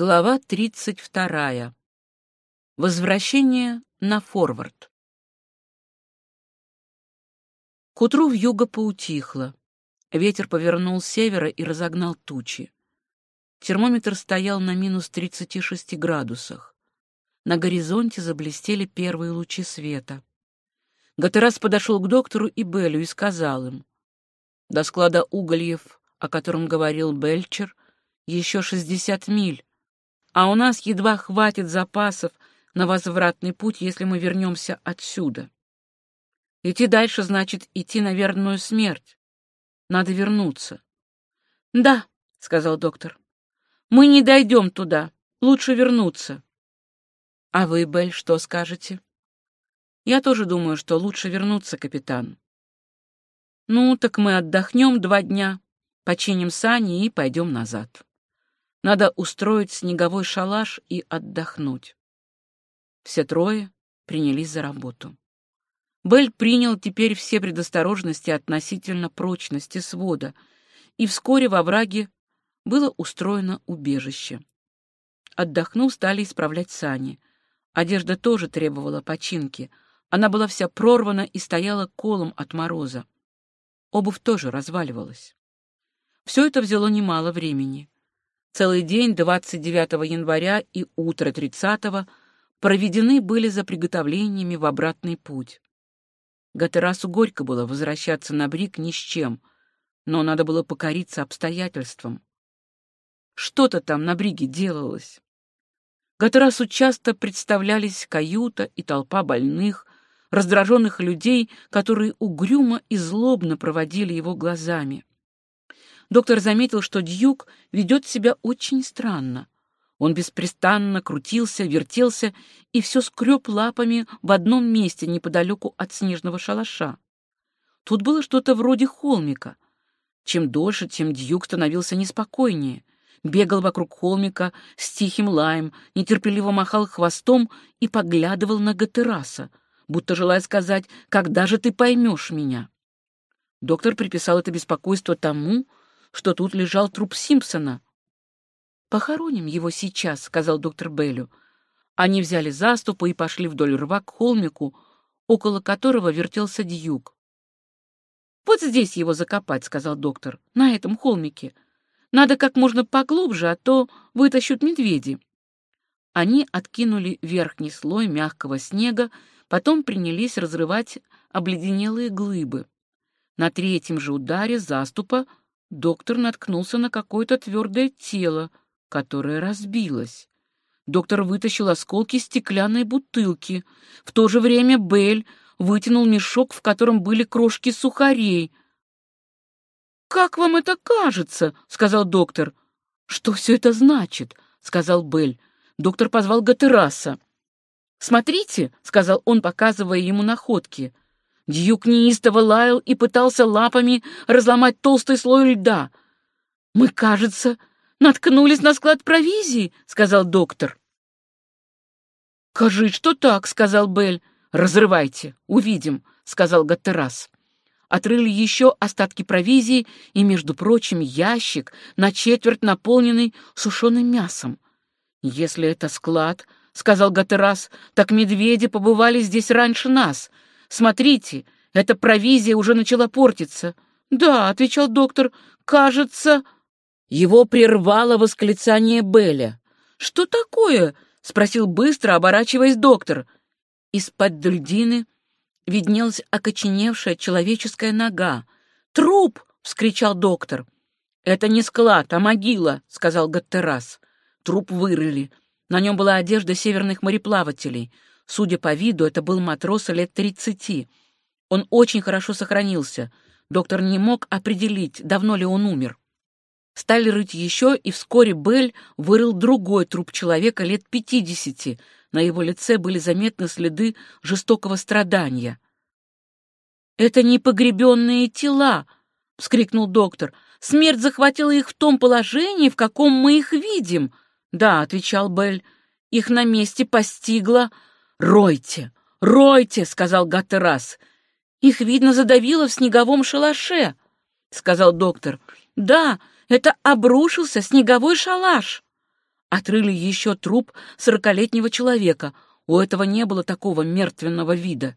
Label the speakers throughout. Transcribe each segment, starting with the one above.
Speaker 1: Глава 32. Возвращение на форвард. К утру вьюга поутихла. Ветер повернул с севера и разогнал тучи. Термометр стоял на минус 36 градусах. На горизонте заблестели первые лучи света. Гатерас подошел к доктору и Беллю и сказал им. До склада угольев, о котором говорил Бельчер, еще 60 миль а у нас едва хватит запасов на возвратный путь, если мы вернемся отсюда. Идти дальше значит идти на верную смерть. Надо вернуться. — Да, — сказал доктор, — мы не дойдем туда. Лучше вернуться. — А вы, Бель, что скажете? — Я тоже думаю, что лучше вернуться, капитан. — Ну, так мы отдохнем два дня, починим сани и пойдем назад. Надо устроить снеговой шалаш и отдохнуть. Все трое принялись за работу. Белль принял теперь все предосторожности относительно прочности свода, и вскоре во враге было устроено убежище. Отдохнув, стали исправлять сани. Одежда тоже требовала починки. Она была вся прорвана и стояла колом от мороза. Обувь тоже разваливалась. Все это взяло немало времени. Целый день 29 января и утро 30 проведены были за приготовлениями в обратный путь. Гатерасу горько было возвращаться на Брик ни с чем, но надо было покориться обстоятельствам. Что-то там на Бриге делалось. Гатерасу часто представлялись каюта и толпа больных, раздраженных людей, которые угрюмо и злобно проводили его глазами доктор заметил, что Дьюк ведет себя очень странно. Он беспрестанно крутился, вертелся и все скреб лапами в одном месте неподалеку от снежного шалаша. Тут было что-то вроде холмика. Чем дольше, тем Дьюк становился неспокойнее. Бегал вокруг холмика с тихим лаем, нетерпеливо махал хвостом и поглядывал на Гатераса, будто желая сказать, когда же ты поймешь меня. Доктор приписал это беспокойство тому, что тут лежал труп Симпсона. «Похороним его сейчас», — сказал доктор Беллю. Они взяли заступы и пошли вдоль рва к холмику, около которого вертелся дьюк. «Вот здесь его закопать», — сказал доктор, — «на этом холмике. Надо как можно поглубже, а то вытащут медведи». Они откинули верхний слой мягкого снега, потом принялись разрывать обледенелые глыбы. На третьем же ударе заступа доктор наткнулся на какое-то твердое тело, которое разбилось. Доктор вытащил осколки стеклянной бутылки. В то же время Белль вытянул мешок, в котором были крошки сухарей. «Как вам это кажется?» — сказал доктор. «Что все это значит?» — сказал Белль. Доктор позвал Гатераса. «Смотрите», — сказал он, показывая ему находки. Дьюк неистово лаял и пытался лапами разломать толстый слой льда. «Мы, кажется, наткнулись на склад провизии», — сказал доктор. «Кажись, что так», — сказал Белль. «Разрывайте, увидим», — сказал Гаттерас. Отрыли еще остатки провизии и, между прочим, ящик, на четверть наполненный сушеным мясом. «Если это склад», — сказал Гаттерас, — «так медведи побывали здесь раньше нас. Смотрите, эта провизия уже начала портиться. Да, отвечал доктор, кажется... Его прервало восклицание Белля. Что такое? спросил быстро, оборачиваясь доктор. Из-под льдины виднелась окоченевшая человеческая нога. «Труп!» — вскричал доктор. «Это не склад, а могила», — сказал Гаттерас. Труп вырыли. На нем была одежда северных мореплавателей — Судя по виду, это был матрос лет тридцати. Он очень хорошо сохранился. Доктор не мог определить, давно ли он умер. Стали рыть еще, и вскоре Белль вырыл другой труп человека лет пятидесяти. На его лице были заметны следы жестокого страдания. «Это не погребенные тела!» — вскрикнул доктор. «Смерть захватила их в том положении, в каком мы их видим!» «Да», — отвечал Белль, — «их на месте постигла «Ройте! Ройте!» — сказал Гаттерас. «Их, видно, задавило в снеговом шалаше», — сказал доктор. «Да, это обрушился снеговой шалаш». Отрыли еще труп сорокалетнего человека. У этого не было такого мертвенного вида.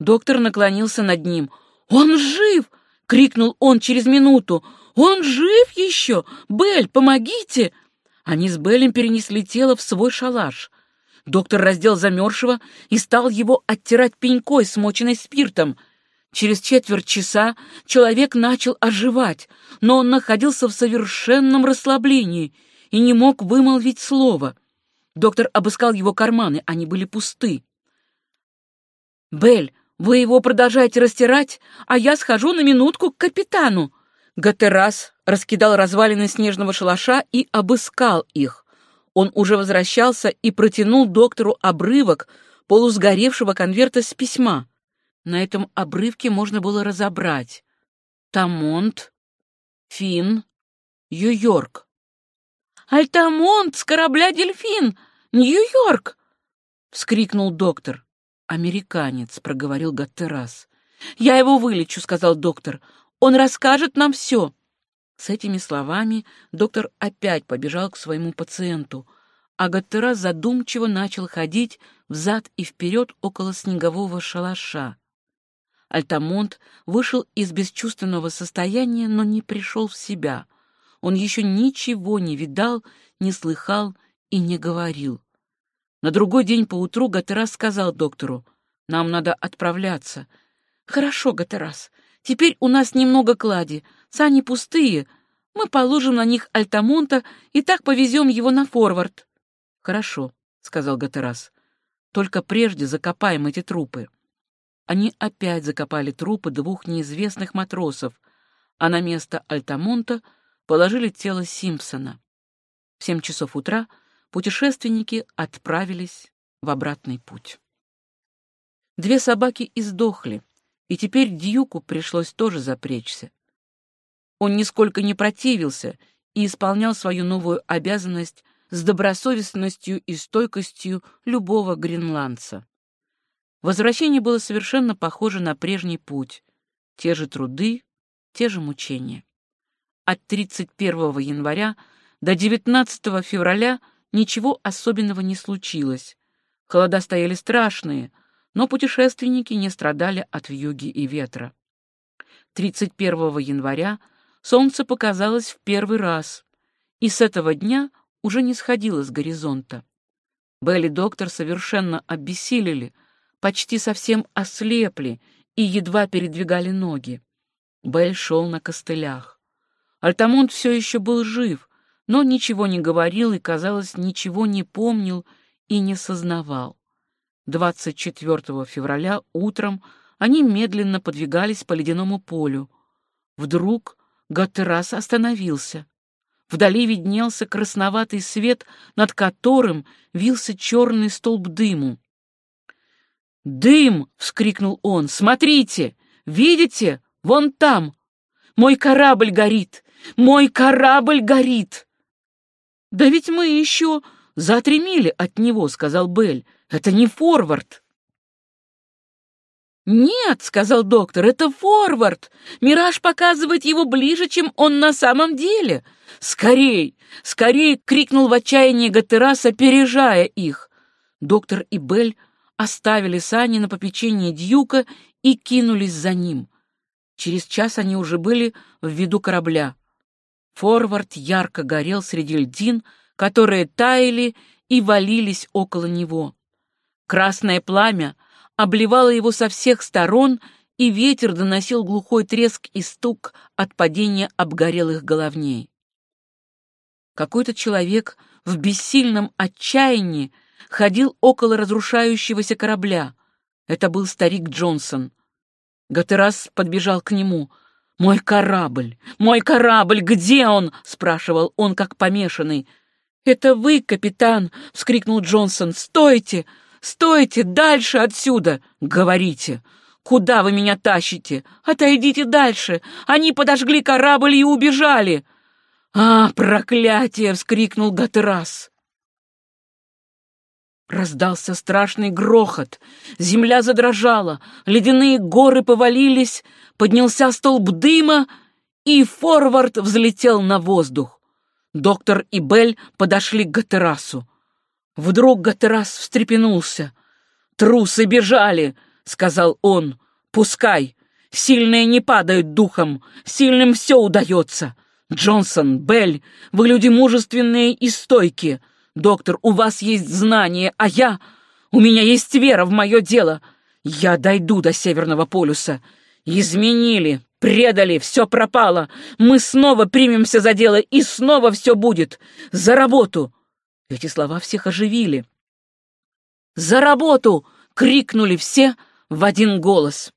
Speaker 1: Доктор наклонился над ним. «Он жив!» — крикнул он через минуту. «Он жив еще! Белль, помогите!» Они с Беллем перенесли тело в свой шалаш. Доктор раздел замерзшего и стал его оттирать пенькой, смоченной спиртом. Через четверть часа человек начал оживать, но он находился в совершенном расслаблении и не мог вымолвить слова. Доктор обыскал его карманы, они были пусты. «Белль, вы его продолжаете растирать, а я схожу на минутку к капитану». Гатерас раскидал развалины снежного шалаша и обыскал их. Он уже возвращался и протянул доктору обрывок полусгоревшего конверта с письма. На этом обрывке можно было разобрать Тамонт, Фин, Нью-Йорк. «Альтамонт с корабля «Дельфин», Нью-Йорк!» — вскрикнул доктор. «Американец», — проговорил Гаттерас. «Я его вылечу», — сказал доктор. «Он расскажет нам все». С этими словами доктор опять побежал к своему пациенту, а Гаттерас задумчиво начал ходить взад и вперед около снегового шалаша. Альтамонт вышел из бесчувственного состояния, но не пришел в себя. Он еще ничего не видал, не слыхал и не говорил. На другой день поутру Гатерас сказал доктору, «Нам надо отправляться». «Хорошо, Гатерас, теперь у нас немного клади, сани пустые, мы положим на них Альтамонта и так повезем его на форвард». «Хорошо», — сказал Гатерас, «только прежде закопаем эти трупы». Они опять закопали трупы двух неизвестных матросов, а на место Альтамонта положили тело Симпсона. В семь часов утра — путешественники отправились в обратный путь. Две собаки издохли, и теперь Дьюку пришлось тоже запречься. Он нисколько не противился и исполнял свою новую обязанность с добросовестностью и стойкостью любого гренландца. Возвращение было совершенно похоже на прежний путь. Те же труды, те же мучения. От 31 января до 19 февраля – ничего особенного не случилось. Холода стояли страшные, но путешественники не страдали от вьюги и ветра. 31 января солнце показалось в первый раз, и с этого дня уже не сходило с горизонта. Белли доктор совершенно обессилели, почти совсем ослепли и едва передвигали ноги. Белль шел на костылях. Альтамонт все еще был жив, но ничего не говорил и, казалось, ничего не помнил и не сознавал. 24 февраля утром они медленно подвигались по ледяному полю. Вдруг Гаттерас остановился. Вдали виднелся красноватый свет, над которым вился черный столб дыму. «Дым!» — вскрикнул он. «Смотрите! Видите? Вон там! Мой корабль горит! Мой корабль горит!» «Да ведь мы еще за от него», — сказал Белль. «Это не форвард». «Нет», — сказал доктор, — «это форвард. Мираж показывает его ближе, чем он на самом деле. Скорей! Скорей!» — крикнул в отчаянии Гатерас, опережая их. Доктор и Белль оставили сани на попечение Дьюка и кинулись за ним. Через час они уже были в виду корабля. Форвард ярко горел среди льдин, которые таяли и валились около него. Красное пламя обливало его со всех сторон, и ветер доносил глухой треск и стук от падения обгорелых головней. Какой-то человек в бессильном отчаянии ходил около разрушающегося корабля. Это был старик Джонсон. Гатерас подбежал к нему — «Мой корабль! Мой корабль! Где он?» — спрашивал он, как помешанный. «Это вы, капитан!» — вскрикнул Джонсон. «Стойте! Стойте! Дальше отсюда! Говорите! Куда вы меня тащите? Отойдите дальше! Они подожгли корабль и убежали!» «А, проклятие!» — вскрикнул Гатерас. Раздался страшный грохот, земля задрожала, ледяные горы повалились, поднялся столб дыма, и форвард взлетел на воздух. Доктор и Белль подошли к Гатерасу. Вдруг Гатерас встрепенулся. «Трусы бежали!» — сказал он. «Пускай! Сильные не падают духом, сильным все удается. Джонсон, Белль, вы люди мужественные и стойкие. Доктор, у вас есть знания, а я... У меня есть вера в мое дело. Я дойду до Северного полюса. Изменили, предали, все пропало. Мы снова примемся за дело, и снова все будет. За работу!» Эти слова всех оживили. «За работу!» — крикнули все в один голос.